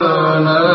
Sana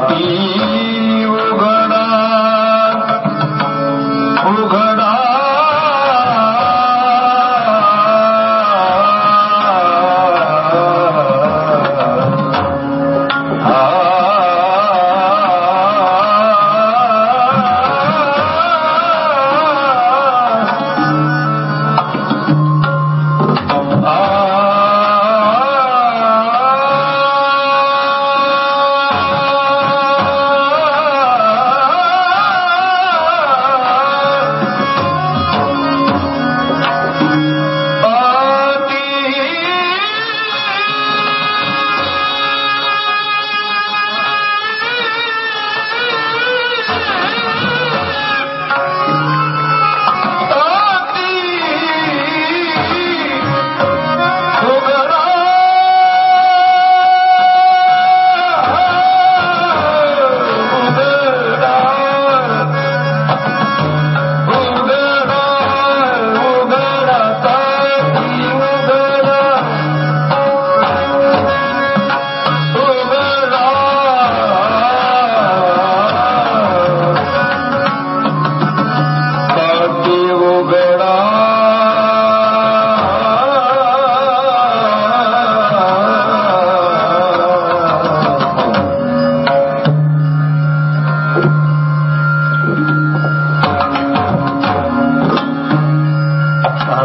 Amen.